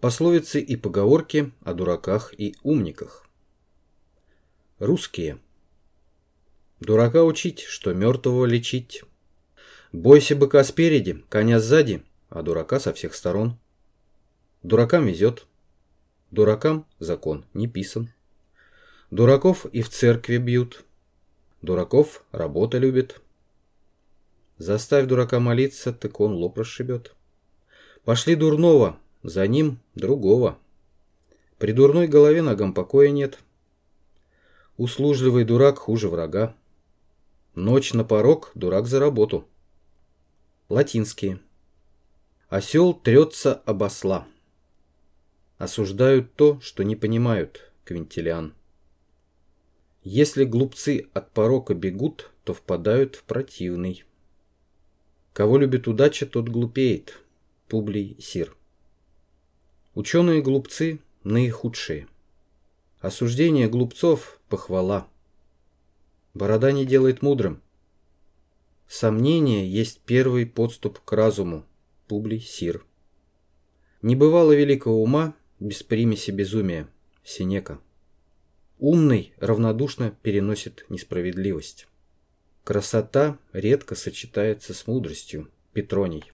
Пословицы и поговорки о дураках и умниках. Русские. Дурака учить, что мертвого лечить. Бойся быка спереди, коня сзади, а дурака со всех сторон. Дуракам везет. Дуракам закон не писан. Дураков и в церкви бьют. Дураков работа любит. Заставь дурака молиться, так он лоб расшибет. Пошли дурного, за ним другого. При дурной голове ногам покоя нет. Услужливый дурак хуже врага. Ночь на порог, дурак за работу. Латинские. Осел трется об осла. Осуждают то, что не понимают, Квинтилиан. Если глупцы от порока бегут, то впадают в противный. Кого любит удача, тот глупеет. Публий Сир. Ученые-глупцы наихудшие. Осуждение глупцов – похвала. Борода не делает мудрым. Сомнение есть первый подступ к разуму. Публий Сир. Не бывало великого ума без примеси безумия. Синека. Умный равнодушно переносит несправедливость. Красота редко сочетается с мудростью. Петроний.